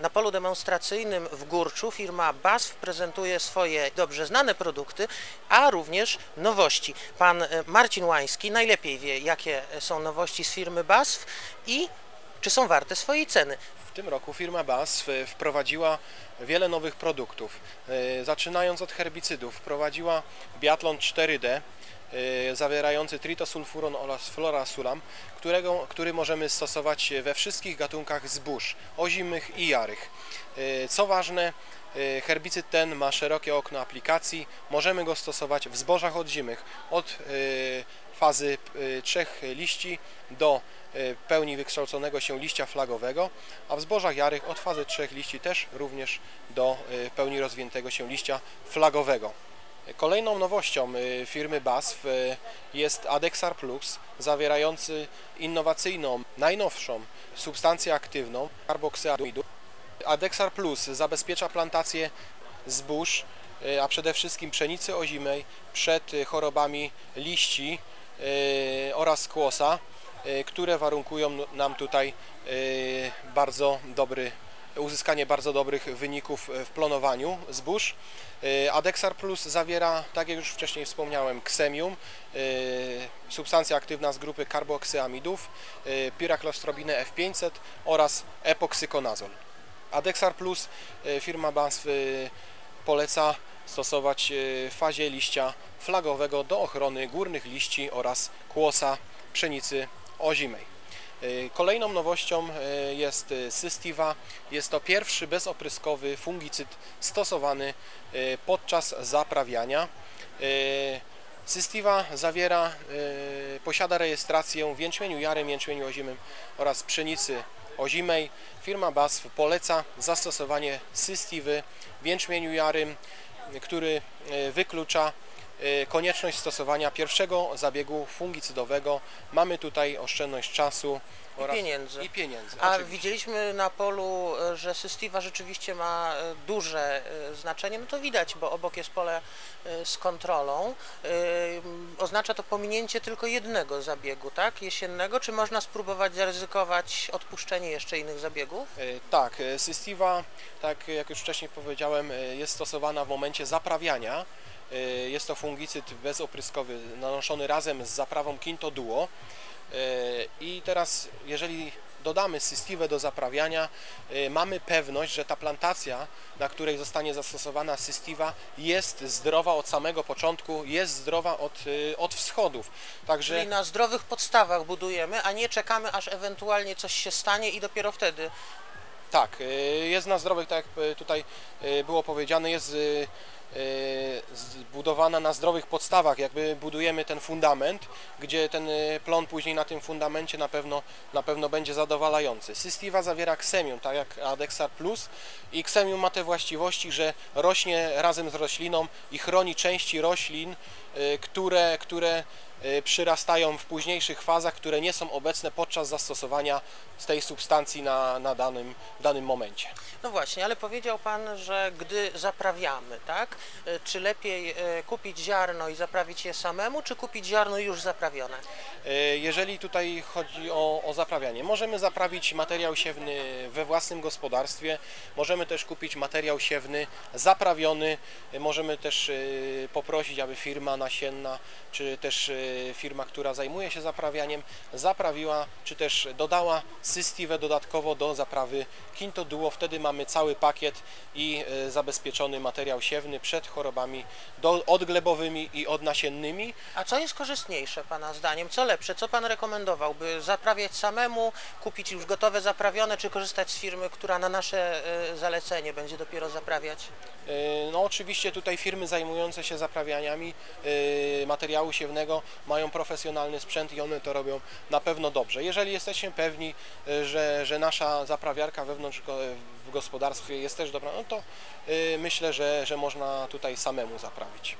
Na polu demonstracyjnym w Górczu firma BASF prezentuje swoje dobrze znane produkty, a również nowości. Pan e, Marcin Łański najlepiej wie, jakie są nowości z firmy BASF i czy są warte swojej ceny. Tym roku firma BASF e, wprowadziła wiele nowych produktów. E, Zaczynając od herbicydów, wprowadziła Biatlon 4D e, zawierający tritosulfuron oraz florasulam, którego, który możemy stosować we wszystkich gatunkach zbóż, ozimych i jarych. Co ważne, herbicyd ten ma szerokie okno aplikacji, możemy go stosować w zbożach odzimych od fazy e, trzech liści do e, pełni wykształconego się liścia flagowego, a w zbożach jarych od fazy trzech liści też również do e, pełni rozwiniętego się liścia flagowego. Kolejną nowością firmy BASF jest Adexar Plus, zawierający innowacyjną, najnowszą substancję aktywną karboksyamidu. Adexar Plus zabezpiecza plantację zbóż, a przede wszystkim pszenicy ozimej przed chorobami liści oraz kłosa, e, które warunkują nam tutaj e, bardzo dobry uzyskanie bardzo dobrych wyników w plonowaniu zbóż. Adexar Plus zawiera, tak jak już wcześniej wspomniałem, ksemium, substancja aktywna z grupy karboksyamidów, e, piraclostrobinę F500 oraz epoksykonazol. Adexar Plus firma BASF e, poleca stosować e, fazie liścia flagowego do ochrony górnych liści oraz kłosa pszenicy ozimej. E, Kolejną nowością e, jest Systiva. Jest to pierwszy bezopryskowy fungicyd stosowany podczas zaprawiania. Systiva zawiera, posiada rejestrację w jęczmieniu jarym, jęczmieniu ozimym oraz pszenicy ozimej. Firma BASF poleca zastosowanie Systiwy w jęczmieniu jarym, który e, wyklucza konieczność stosowania pierwszego zabiegu fungicydowego. Mamy tutaj oszczędność czasu oraz pieniędzy. I pieniędzy A oczywiście. widzieliśmy na polu, e, że Systiva rzeczywiście ma e, duże znaczenie, no to widać, bo obok jest pole z kontrolą. Oznacza to pominięcie tylko jednego zabiegu, tak? Jesiennego, czy można spróbować zaryzykować odpuszczenie jeszcze innych zabiegów? Tak, Systiva, tak jak już wcześniej powiedziałem, jest stosowana w momencie zaprawiania. E, Jest to fungicyd bezopryskowy nanoszony razem z zaprawą Quinto Duo. E, I teraz, jeżeli dodamy Systivę do zaprawiania, e, mamy pewność, że ta plantacja, na której zostanie zastosowana Systiva, jest zdrowa od samego początku, jest zdrowa od, od wschodów. Także Czyli na zdrowych podstawach budujemy, a nie czekamy, aż ewentualnie coś się stanie i dopiero wtedy. Tak, y, jest na zdrowych, tak jak y, tutaj y, było powiedziane, jest zbudowana na zdrowych podstawach, jakby budujemy ten fundament, gdzie ten plon później na tym fundamencie na pewno, na pewno będzie zadowalający. Systiva zawiera ksemium, tak jak Adexar Plus i ksemium ma te właściwości, że rośnie razem z rośliną i chroni części roślin, które, które przyrastają w późniejszych fazach, które nie są obecne podczas zastosowania tej substancji na, na danym, w danym momencie. No właśnie, ale powiedział Pan, że gdy zaprawiamy, tak? E, Czy lepiej e, kupić ziarno i zaprawić je samemu, czy kupić ziarno już zaprawione? E, Jeżeli tutaj chodzi o, o zaprawianie, możemy zaprawić materiał siewny we własnym gospodarstwie, możemy też kupić materiał siewny zaprawiony, E, możemy też e, poprosić, aby firma nasienna, czy też firma, która zajmuje się zaprawianiem, zaprawiła, czy też dodała Systivę dodatkowo do zaprawy Quinto Duo, wtedy mamy cały pakiet i zabezpieczony materiał siewny przed chorobami do, odglebowymi i odnasiennymi. A co jest korzystniejsze Pana zdaniem? Co lepsze? Co Pan rekomendowałby? Zaprawiać samemu, kupić już gotowe zaprawione, czy korzystać z firmy, która na nasze e, zalecenie będzie dopiero zaprawiać? E, No oczywiście tutaj firmy zajmujące się zaprawianiami e, materiału siewnego mają profesjonalny sprzęt i one to robią na pewno dobrze. Jeżeli jesteśmy pewni, że, że nasza zaprawiarka wewnątrz w gospodarstwie jest też dobra, no to myślę, że, że można tutaj samemu zaprawić.